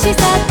しさ